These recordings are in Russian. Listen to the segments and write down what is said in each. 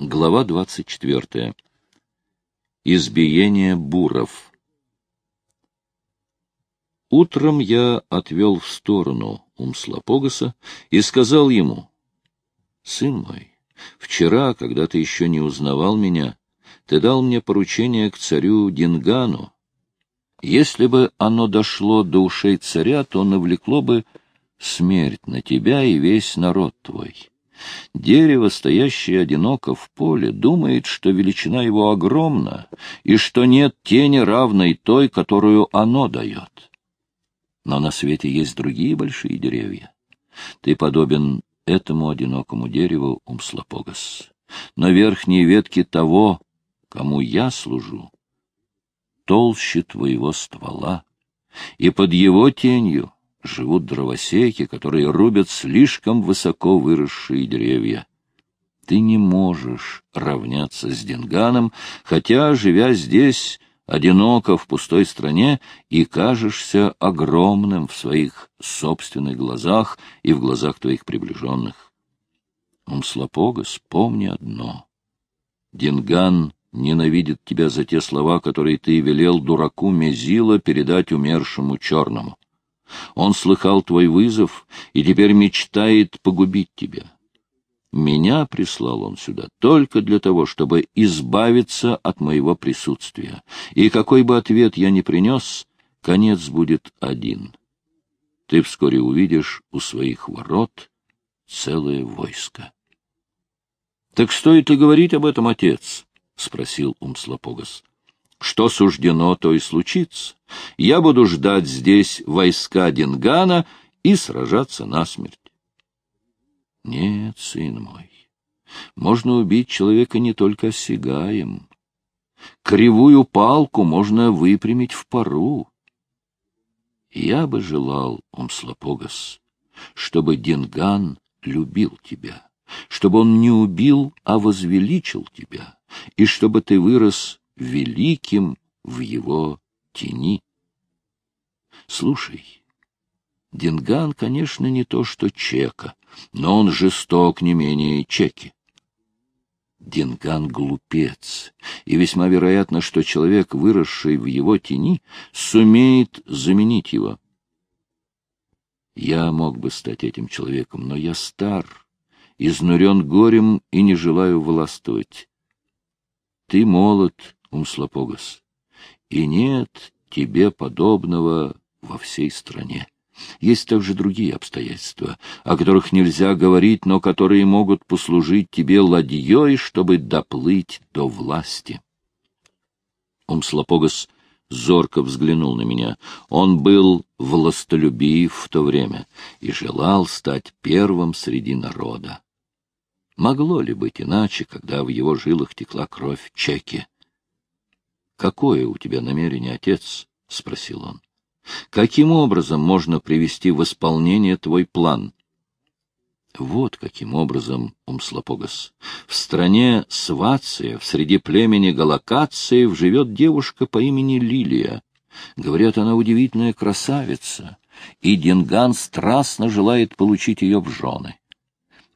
Глава 24. Избиение буров. Утром я отвел в сторону Умслопогаса и сказал ему, «Сын мой, вчера, когда ты еще не узнавал меня, ты дал мне поручение к царю Дингану. Если бы оно дошло до ушей царя, то навлекло бы смерть на тебя и весь народ твой». Дерево, стоящее одиноко в поле, думает, что величина его огромна, и что нет тени, равной той, которую оно дает. Но на свете есть другие большие деревья. Ты подобен этому одинокому дереву, Умслопогас. Но верхние ветки того, кому я служу, толще твоего ствола, и под его тенью живут дровосеки, которые рубят слишком высоко выросшие деревья. Ты не можешь равняться с Динганом, хотя, живя здесь, одиноко в пустой стране, и кажешься огромным в своих собственных глазах и в глазах твоих приближенных. Умслопогас, помни одно. Динган ненавидит тебя за те слова, которые ты велел дураку Мезила передать умершему черному. Он слыхал твой вызов и теперь мечтает погубить тебя. Меня прислал он сюда только для того, чтобы избавиться от моего присутствия. И какой бы ответ я ни принес, конец будет один. Ты вскоре увидишь у своих ворот целое войско. — Так стоит ли говорить об этом, отец? — спросил Умслопогас. Что суждено, то и случится. Я буду ждать здесь войска Дингана и сражаться насмерть. Нет, сын мой, можно убить человека не только сигаем. Кривую палку можно выпрямить в пару. Я бы желал, Умслопогас, чтобы Динган любил тебя, чтобы он не убил, а возвеличил тебя, и чтобы ты вырос великим в его тени. Слушай, Динган, конечно, не то что Чека, но он жесток не менее Чеки. Динган — глупец, и весьма вероятно, что человек, выросший в его тени, сумеет заменить его. Я мог бы стать этим человеком, но я стар, изнурен горем и не желаю властвовать. Ты молод Умслопогас, и нет тебе подобного во всей стране. Есть также другие обстоятельства, о которых нельзя говорить, но которые могут послужить тебе ладьей, чтобы доплыть до власти. Умслопогас зорко взглянул на меня. Он был властолюбив в то время и желал стать первым среди народа. Могло ли быть иначе, когда в его жилах текла кровь Чеки? «Какое у тебя намерение, отец?» — спросил он. «Каким образом можно привести в исполнение твой план?» Вот каким образом, Умслопогас. В стране Свация, в среди племени Галакациев, живет девушка по имени Лилия. Говорят, она удивительная красавица, и Динган страстно желает получить ее в жены.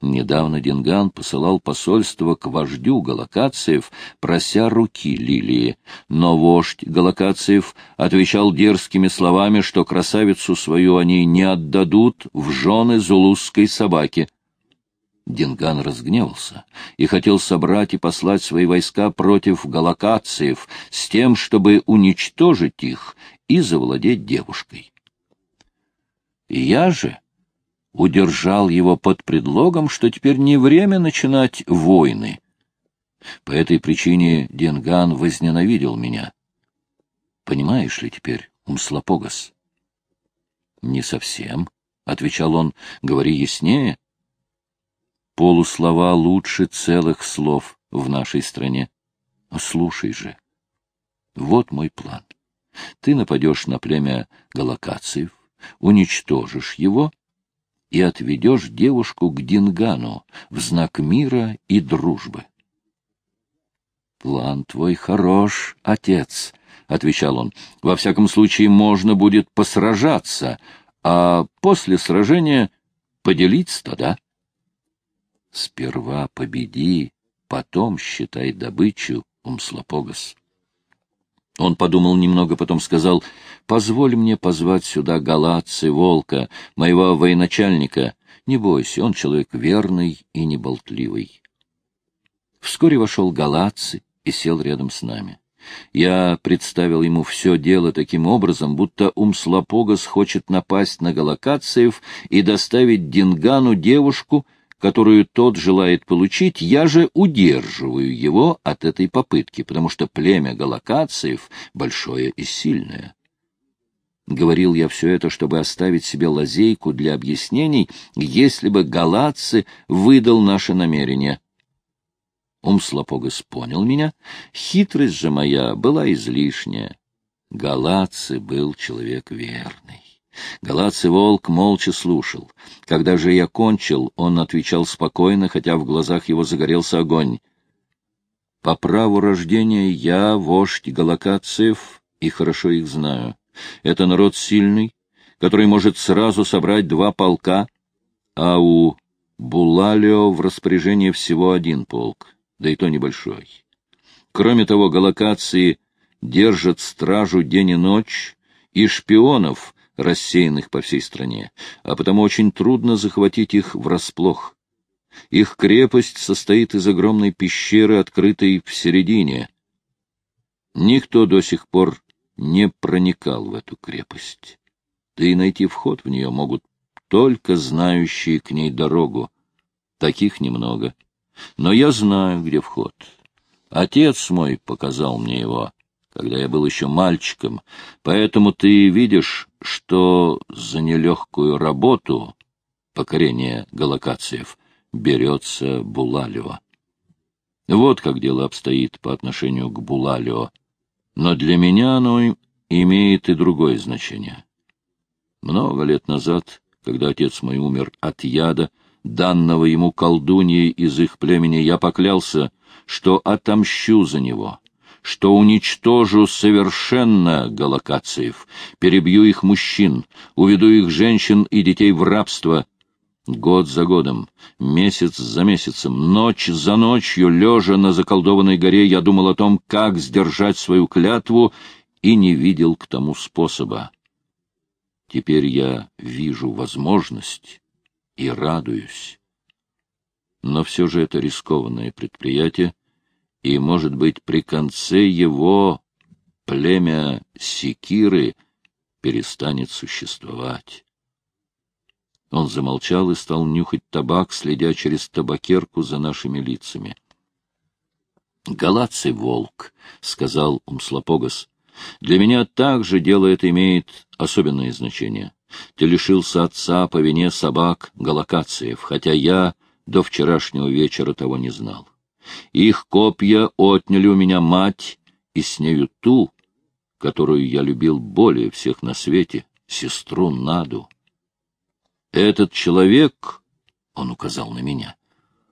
Недавно Динган посылал посольство к вождю Галакациев, прося руки Лилии, но вождь Галакациев отвечал дерзкими словами, что красавицу свою они не отдадут в жены зулузской собаки. Динган разгневался и хотел собрать и послать свои войска против галакациев с тем, чтобы уничтожить их и завладеть девушкой. Я же удержал его под предлогом, что теперь не время начинать войны. По этой причине Денган возненавидел меня. Понимаешь ли теперь, Умслопогас? — Не совсем, — отвечал он, — говори яснее. Полуслова лучше целых слов в нашей стране. Слушай же. Вот мой план. Ты нападешь на племя галакациев, уничтожишь его и отведешь девушку к Дингану в знак мира и дружбы. — План твой хорош, отец, — отвечал он. — Во всяком случае, можно будет посражаться, а после сражения поделить стада. — Сперва победи, потом считай добычу, Умслопогас. Он подумал немного, потом сказал, «Позволь мне позвать сюда Галатцы, Волка, моего военачальника. Не бойся, он человек верный и неболтливый». Вскоре вошел Галатцы и сел рядом с нами. Я представил ему все дело таким образом, будто Умслопогас хочет напасть на Галакациев и доставить Дингану девушку, которую тот желает получить, я же удерживаю его от этой попытки, потому что племя Галакациев большое и сильное. Говорил я все это, чтобы оставить себе лазейку для объяснений, если бы Галатцы выдал наше намерение. Умслопогас понял меня, хитрость же моя была излишняя. Галатцы был человек верный. Галаций волк молча слушал. Когда же я кончил, он отвечал спокойно, хотя в глазах его загорелся огонь. «По праву рождения я вождь галакациев и хорошо их знаю. Это народ сильный, который может сразу собрать два полка, а у Булалио в распоряжении всего один полк да и то небольшой. Кроме того, галакации держат стражу день и ночь, и шпионов, рассеянных по всей стране, а потому очень трудно захватить их врасплох. Их крепость состоит из огромной пещеры, открытой в середине. Никто до сих пор не проникал в эту крепость. Да и найти вход в нее могут только знающие к ней дорогу. Таких немного. Но я знаю, где вход. Отец мой показал мне его, когда я был еще мальчиком, поэтому ты видишь, что за нелегкую работу покорения галакациев берется Булалева. Вот как дело обстоит по отношению к Булалио. Но для меня оно имеет и другое значение. Много лет назад, когда отец мой умер от яда, данного ему колдуньей из их племени, я поклялся, что отомщу за него, что уничтожу совершенно галакациев, перебью их мужчин, уведу их женщин и детей в рабство. Год за годом, месяц за месяцем, ночь за ночью, лежа на заколдованной горе, я думал о том, как сдержать свою клятву, и не видел к тому способа. Теперь я вижу возможность и радуюсь. Но все же это рискованное предприятие, и, может быть, при конце его племя Секиры перестанет существовать. Он замолчал и стал нюхать табак, следя через табакерку за нашими лицами. — Галаций волк, — сказал Умслопогас, — для меня также дело это имеет особенное значение. Ты лишился отца по вине собак галакациев, хотя я до вчерашнего вечера того не знал. Их копья отняли у меня мать и с нею ту, которую я любил более всех на свете, сестру Наду. Этот человек, — он указал на меня,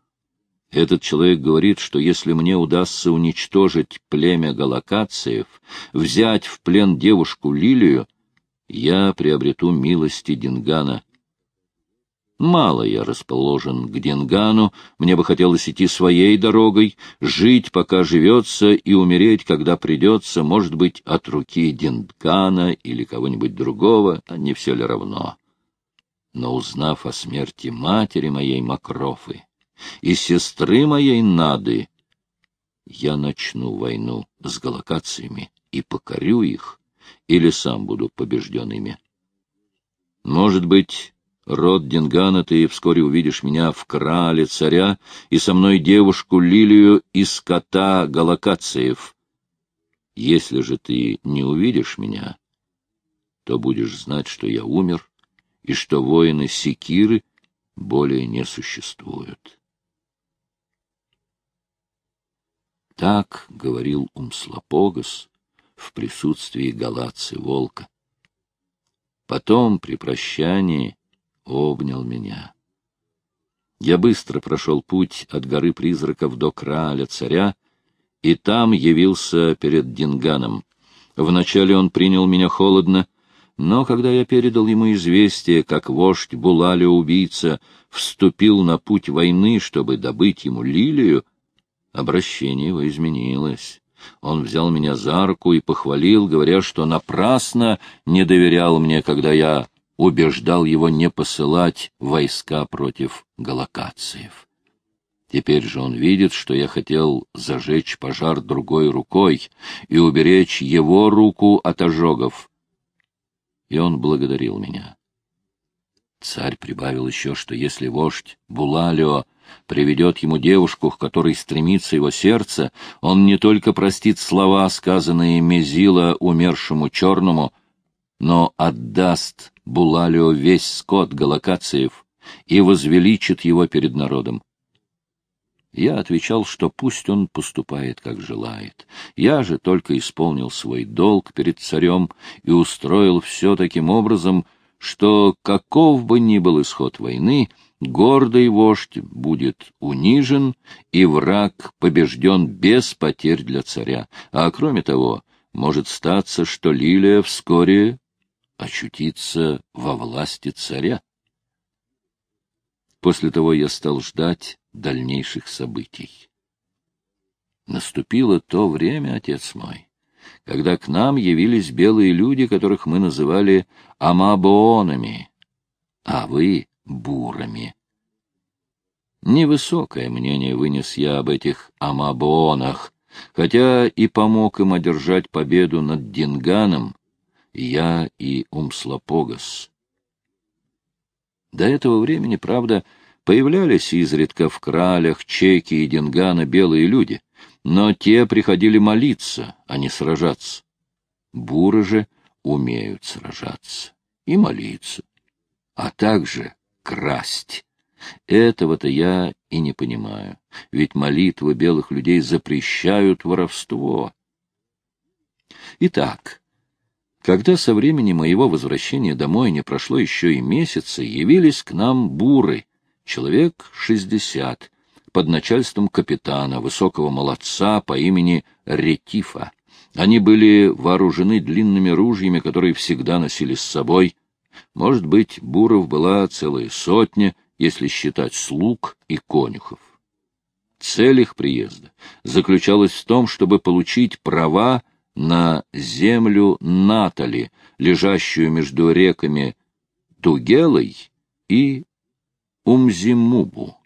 — этот человек говорит, что если мне удастся уничтожить племя галакациев, взять в плен девушку Лилию, я приобрету милости Дингана. Мало я расположен к Дингану, мне бы хотелось идти своей дорогой, жить, пока живется, и умереть, когда придется, может быть, от руки Дингана или кого-нибудь другого, а не все ли равно. Но узнав о смерти матери моей Макрофы и сестры моей Нады, я начну войну с галакациями и покорю их, или сам буду побежден ими. Может быть, род Дингана, ты вскоре увидишь меня в крале царя и со мной девушку Лилию из кота Галакациев. Если же ты не увидишь меня, то будешь знать, что я умер и что воины Секиры более не существуют. Так говорил Умслопогас, в присутствии галацы волка. Потом, при прощании, обнял меня. Я быстро прошел путь от горы призраков до краля царя, и там явился перед Динганом. Вначале он принял меня холодно, но когда я передал ему известие, как вождь Булали-убийца вступил на путь войны, чтобы добыть ему лилию, Обращение его изменилось. Он взял меня за руку и похвалил, говоря, что напрасно не доверял мне, когда я убеждал его не посылать войска против галакациев. Теперь же он видит, что я хотел зажечь пожар другой рукой и уберечь его руку от ожогов. И он благодарил меня. Царь прибавил еще, что если вождь Булалио приведет ему девушку, к которой стремится его сердце, он не только простит слова, сказанные Мезила умершему черному, но отдаст Булалио весь скот галакациев и возвеличит его перед народом. Я отвечал, что пусть он поступает, как желает. Я же только исполнил свой долг перед царем и устроил все таким образом, что, каков бы ни был исход войны, гордый вождь будет унижен, и враг побежден без потерь для царя. А кроме того, может статься, что Лилия вскоре очутится во власти царя. После того я стал ждать дальнейших событий. Наступило то время, отец мой, когда к нам явились белые люди, которых мы называли амабоонами, а вы — бурами. Невысокое мнение вынес я об этих амабоонах, хотя и помог им одержать победу над Динганом, я и Умслопогас. До этого времени, правда, появлялись изредка в кралях, чеки и Дингана белые люди, но те приходили молиться, а не сражаться. Буры же умеют сражаться и молиться, а также красть. Этого-то я и не понимаю, ведь молитвы белых людей запрещают воровство. Итак, когда со времени моего возвращения домой не прошло еще и месяца, явились к нам буры, человек шестьдесят, под начальством капитана, высокого молодца по имени Ретифа. Они были вооружены длинными ружьями, которые всегда носили с собой. Может быть, буров была целая сотня, если считать слуг и конюхов. Цель их приезда заключалась в том, чтобы получить права на землю Натали, лежащую между реками Тугелой и Умзимубу.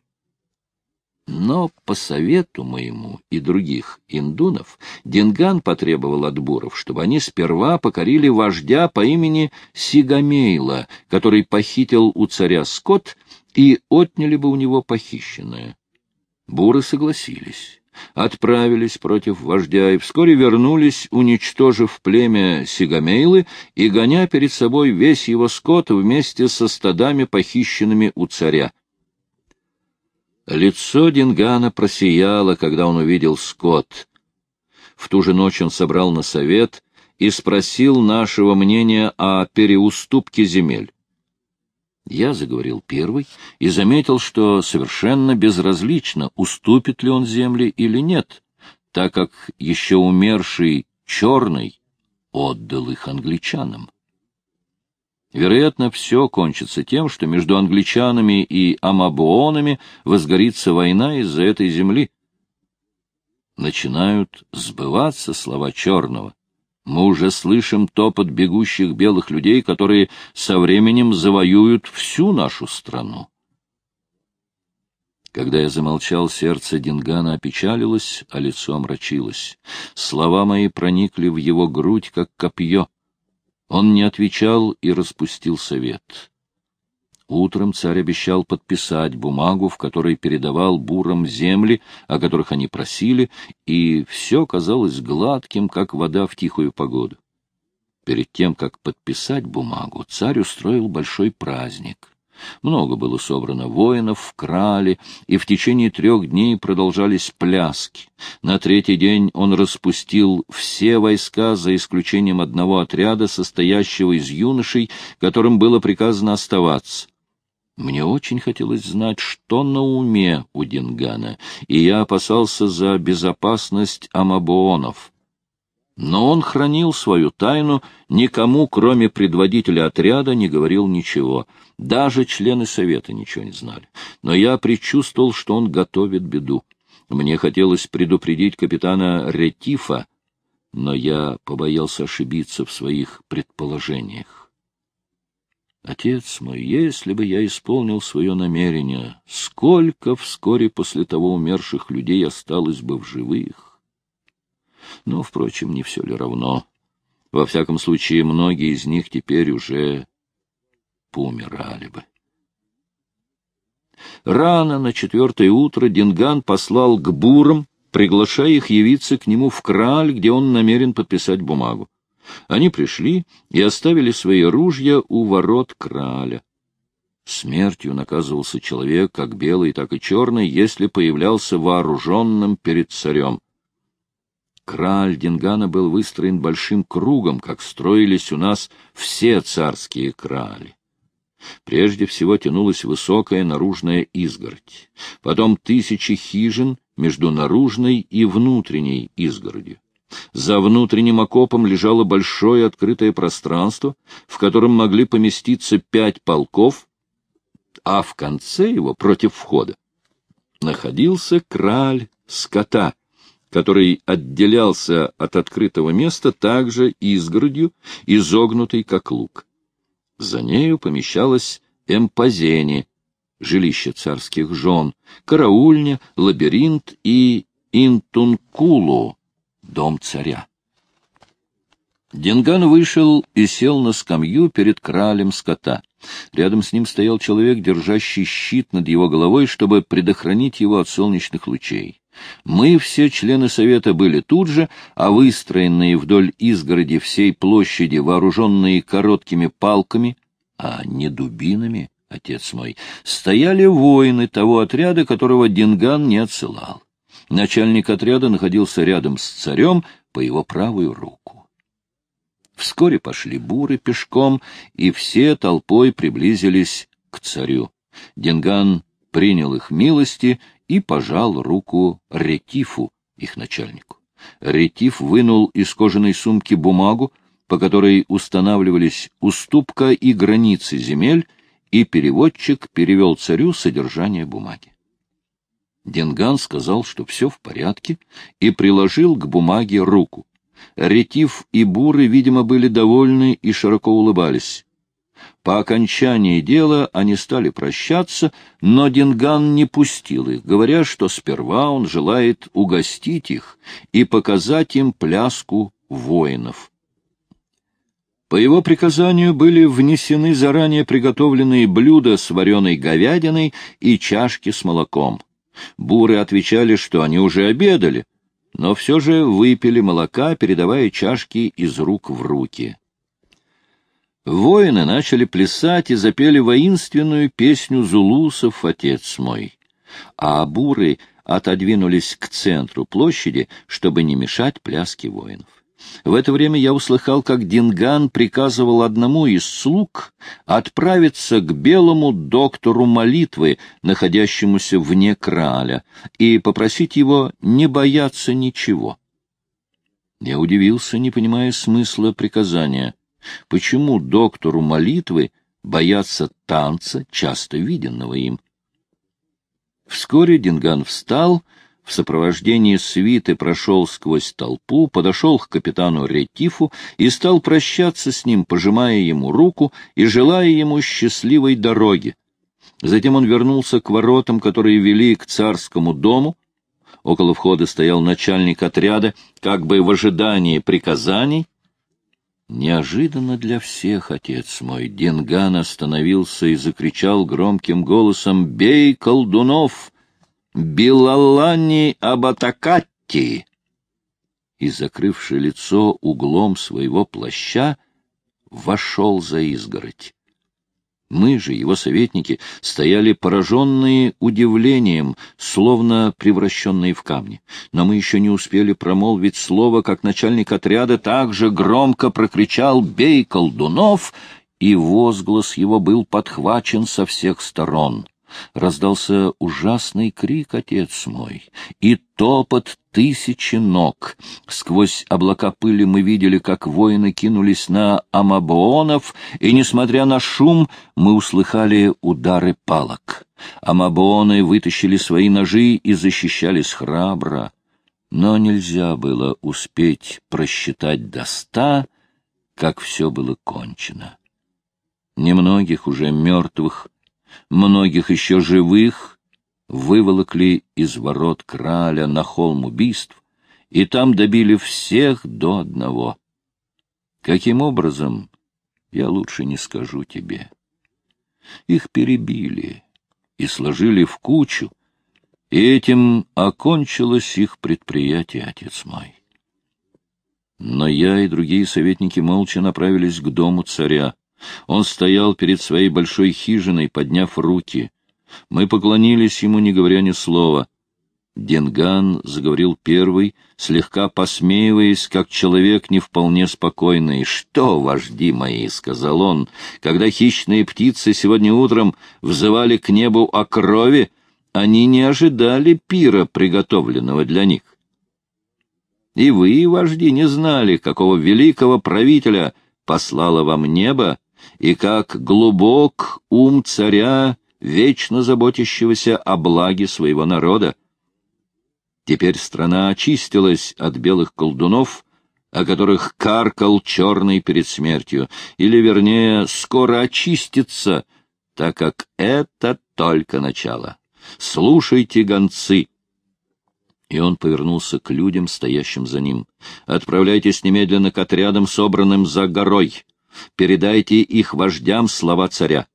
Но по совету моему и других индунов Динган потребовал от буров, чтобы они сперва покорили вождя по имени Сигамейла, который похитил у царя скот и отняли бы у него похищенное. Буры согласились, отправились против вождя и вскоре вернулись, уничтожив племя Сигамейлы и гоня перед собой весь его скот вместе со стадами, похищенными у царя. Лицо Дингана просияло, когда он увидел скот. В ту же ночь он собрал на совет и спросил нашего мнения о переуступке земель. Я заговорил первый и заметил, что совершенно безразлично, уступит ли он земли или нет, так как еще умерший черный отдал их англичанам. Вероятно, все кончится тем, что между англичанами и амабуонами возгорится война из-за этой земли. Начинают сбываться слова черного. Мы уже слышим топот бегущих белых людей, которые со временем завоюют всю нашу страну. Когда я замолчал, сердце Дингана опечалилось, а лицо омрачилось. Слова мои проникли в его грудь, как копье. Он не отвечал и распустил совет. Утром царь обещал подписать бумагу, в которой передавал бурам земли, о которых они просили, и все казалось гладким, как вода в тихую погоду. Перед тем, как подписать бумагу, царь устроил большой праздник. Много было собрано воинов в крале, и в течение трех дней продолжались пляски. На третий день он распустил все войска, за исключением одного отряда, состоящего из юношей, которым было приказано оставаться. Мне очень хотелось знать, что на уме у Дингана, и я опасался за безопасность амабоонов. Но он хранил свою тайну, никому, кроме предводителя отряда, не говорил ничего. Даже члены совета ничего не знали. Но я предчувствовал, что он готовит беду. Мне хотелось предупредить капитана Ретифа, но я побоялся ошибиться в своих предположениях. Отец мой, если бы я исполнил свое намерение, сколько вскоре после того умерших людей осталось бы в живых? Но, впрочем, не все ли равно? Во всяком случае, многие из них теперь уже поумирали бы. Рано на четвертое утро Динган послал к бурам, приглашая их явиться к нему в Краль, где он намерен подписать бумагу. Они пришли и оставили свои ружья у ворот Краля. Смертью наказывался человек, как белый, так и черный, если появлялся вооруженным перед царем. Краль Дингана был выстроен большим кругом, как строились у нас все царские крали. Прежде всего тянулась высокая наружная изгородь, потом тысячи хижин между наружной и внутренней изгородью. За внутренним окопом лежало большое открытое пространство, в котором могли поместиться пять полков, а в конце его, против входа, находился краль скота, который отделялся от открытого места также изгородью, изогнутой как лук. За нею помещалась эмпозени, жилище царских жен, караульня, лабиринт и интункулу, дом царя. Динган вышел и сел на скамью перед кралем скота. Рядом с ним стоял человек, держащий щит над его головой, чтобы предохранить его от солнечных лучей. Мы, все члены совета, были тут же, а выстроенные вдоль изгороди всей площади, вооруженные короткими палками, а не дубинами, отец мой, стояли воины того отряда, которого Динган не отсылал. Начальник отряда находился рядом с царем по его правую руку. Вскоре пошли буры пешком, и все толпой приблизились к царю. Динган принял их милости и пожал руку Ретифу, их начальнику. Ретиф вынул из кожаной сумки бумагу, по которой устанавливались уступка и границы земель, и переводчик перевел царю содержание бумаги. Денган сказал, что все в порядке, и приложил к бумаге руку. Ретив и Буры, видимо, были довольны и широко улыбались. По окончании дела они стали прощаться, но Динган не пустил их, говоря, что сперва он желает угостить их и показать им пляску воинов. По его приказанию были внесены заранее приготовленные блюда с вареной говядиной и чашки с молоком. Буры отвечали, что они уже обедали, но все же выпили молока, передавая чашки из рук в руки. Воины начали плясать и запели воинственную песню зулусов «Отец мой», а буры отодвинулись к центру площади, чтобы не мешать пляске воинов. В это время я услыхал, как Динган приказывал одному из слуг отправиться к белому доктору молитвы, находящемуся вне краля, и попросить его не бояться ничего. Я удивился, не понимая смысла приказания. Почему доктору молитвы бояться танца, часто виденного им? Вскоре Динган встал в сопровождении свиты прошел сквозь толпу, подошел к капитану Ретифу и стал прощаться с ним, пожимая ему руку и желая ему счастливой дороги. Затем он вернулся к воротам, которые вели к царскому дому. Около входа стоял начальник отряда, как бы в ожидании приказаний. Неожиданно для всех, отец мой, Динган остановился и закричал громким голосом «Бей колдунов!» Билалани Абатакатти!» И, закрывши лицо углом своего плаща, вошел за изгородь. Мы же, его советники, стояли пораженные удивлением, словно превращенные в камни. Но мы еще не успели промолвить слово, как начальник отряда также громко прокричал «Бей колдунов!» и возглас его был подхвачен со всех сторон. Раздался ужасный крик, отец мой, и топот тысячи ног. Сквозь облака пыли мы видели, как воины кинулись на амабоонов, и, несмотря на шум, мы услыхали удары палок. Амабооны вытащили свои ножи и защищались храбро. Но нельзя было успеть просчитать до ста, как все было кончено. Немногих уже мертвых, многих еще живых выволокли из ворот краля на холм убийств, и там добили всех до одного. Каким образом, я лучше не скажу тебе. Их перебили и сложили в кучу, и этим окончилось их предприятие, отец мой. Но я и другие советники молча направились к дому царя. Он стоял перед своей большой хижиной, подняв руки. Мы поклонились ему, не говоря ни слова. Денган заговорил первый, слегка посмеиваясь, как человек не вполне спокойный. «Что, вожди мои?» — сказал он. «Когда хищные птицы сегодня утром взывали к небу о крови, они не ожидали пира, приготовленного для них. И вы, вожди, не знали, какого великого правителя послало вам небо, и как глубок ум царя, вечно заботящегося о благе своего народа. Теперь страна очистилась от белых колдунов, о которых каркал черный перед смертью, или, вернее, скоро очистится, так как это только начало. Слушайте, гонцы! И он повернулся к людям, стоящим за ним. «Отправляйтесь немедленно к отрядам, собранным за горой. Передайте их вождям слова царя.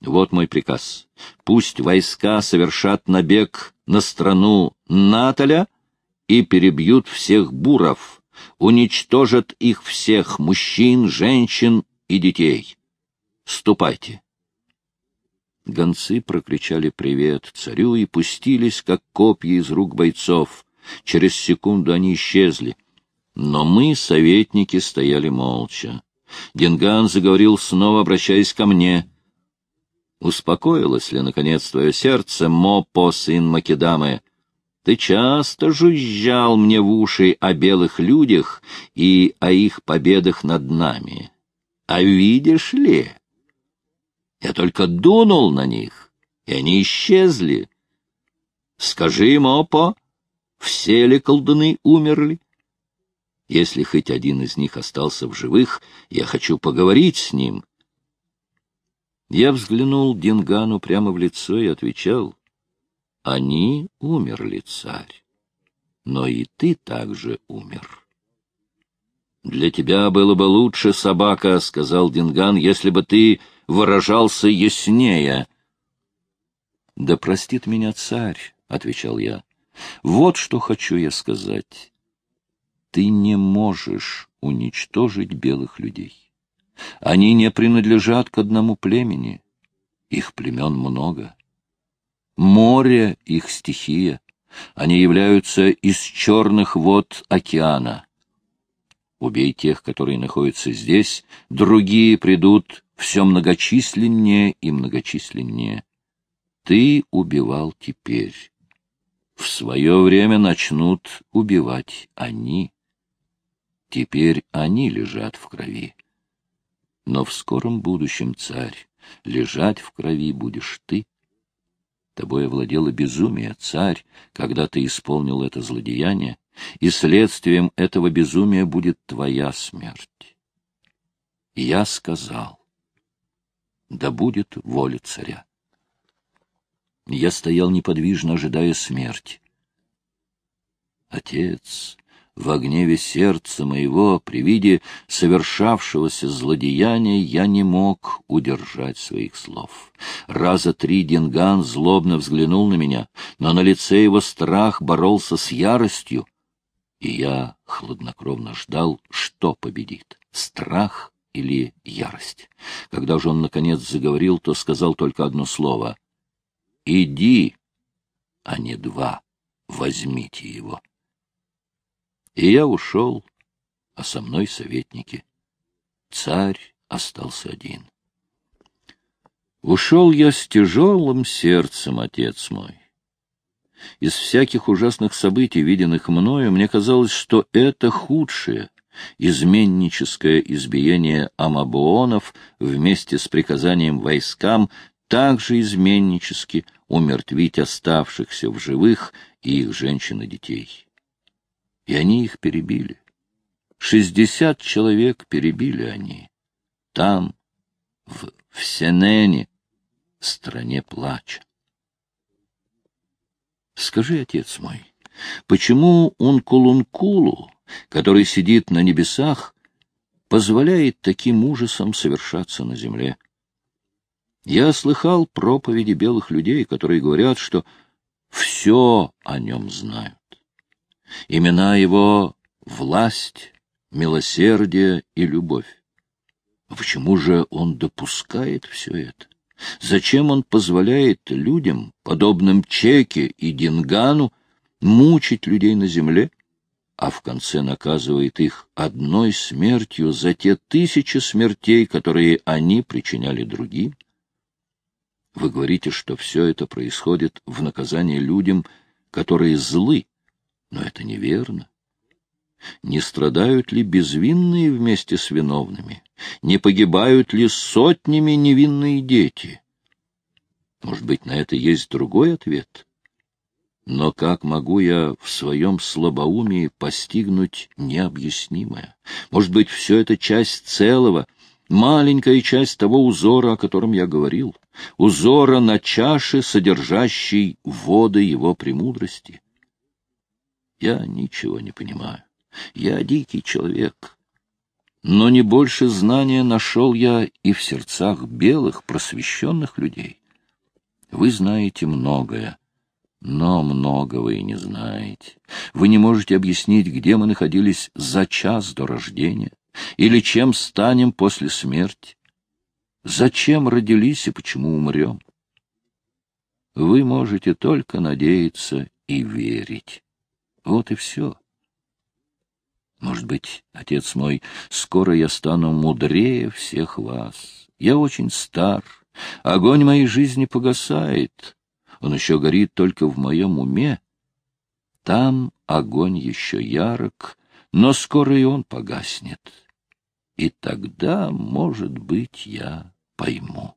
Вот мой приказ. Пусть войска совершат набег на страну Наталя и перебьют всех буров, уничтожат их всех, мужчин, женщин и детей. Ступайте. Гонцы прокричали привет царю и пустились, как копья из рук бойцов. Через секунду они исчезли. Но мы, советники, стояли молча. Динган заговорил снова, обращаясь ко мне. «Успокоилось ли, наконец, твое сердце, Мопо, сын Македамы? Ты часто жужжал мне в уши о белых людях и о их победах над нами. А видишь ли...» Я только дунул на них, и они исчезли. Скажи, Мопо, все ли колдуны умерли? Если хоть один из них остался в живых, я хочу поговорить с ним. Я взглянул Дингану прямо в лицо и отвечал, «Они умерли, царь, но и ты также умер». «Для тебя было бы лучше, собака», — сказал Динган, — «если бы ты выражался яснее. — Да простит меня царь, — отвечал я. — Вот что хочу я сказать. Ты не можешь уничтожить белых людей. Они не принадлежат к одному племени. Их племен много. Море — их стихия. Они являются из черных вод океана. Убей тех, которые находятся здесь, другие придут все многочисленнее и многочисленнее. Ты убивал теперь. В свое время начнут убивать они. Теперь они лежат в крови. Но в скором будущем, царь, лежать в крови будешь ты. Тобой овладело безумие, царь, когда ты исполнил это злодеяние, и следствием этого безумия будет твоя смерть. Я сказал, да будет воля царя. Я стоял неподвижно, ожидая смерти. Отец, в гневе сердца моего, при виде совершавшегося злодеяния, я не мог удержать своих слов. Раза три Динган злобно взглянул на меня, но на лице его страх боролся с яростью, и я хладнокровно ждал, что победит — страх или ярость. Когда же он, наконец, заговорил, то сказал только одно слово. «Иди, а не два. Возьмите его». И я ушел, а со мной советники. Царь остался один. Ушел я с тяжелым сердцем, отец мой. Из всяких ужасных событий, виденных мною, мне казалось, что это худшее, изменническое избиение амабуонов вместе с приказанием войскам также изменнически умертвить оставшихся в живых и их женщин и детей. И они их перебили. Шестьдесят человек перебили они. Там, в, в Сенене, стране плача. Скажи, отец мой, почему Ункулункулу, который сидит на небесах, позволяет таким ужасам совершаться на земле? Я слыхал проповеди белых людей, которые говорят, что все о нем знают. Имена его — власть, милосердие и любовь. Почему же он допускает все это? Зачем он позволяет людям, подобным Чеке и Дингану, мучить людей на земле, а в конце наказывает их одной смертью за те тысячи смертей, которые они причиняли другим? Вы говорите, что все это происходит в наказание людям, которые злы, но это неверно. Не страдают ли безвинные вместе с виновными? Не погибают ли сотнями невинные дети? Может быть, на это есть другой ответ? Но как могу я в своем слабоумии постигнуть необъяснимое? Может быть, все это часть целого, маленькая часть того узора, о котором я говорил, узора на чаше, содержащей воды его премудрости? Я ничего не понимаю. Я дикий человек. Но не больше знания нашел я и в сердцах белых, просвещенных людей. Вы знаете многое, но многого и не знаете. Вы не можете объяснить, где мы находились за час до рождения, или чем станем после смерти. Зачем родились и почему умрем? Вы можете только надеяться и верить. Вот и все. Может быть, отец мой, скоро я стану мудрее всех вас. Я очень стар, огонь моей жизни погасает. Он еще горит только в моем уме. Там огонь еще ярок, но скоро и он погаснет. И тогда, может быть, я пойму.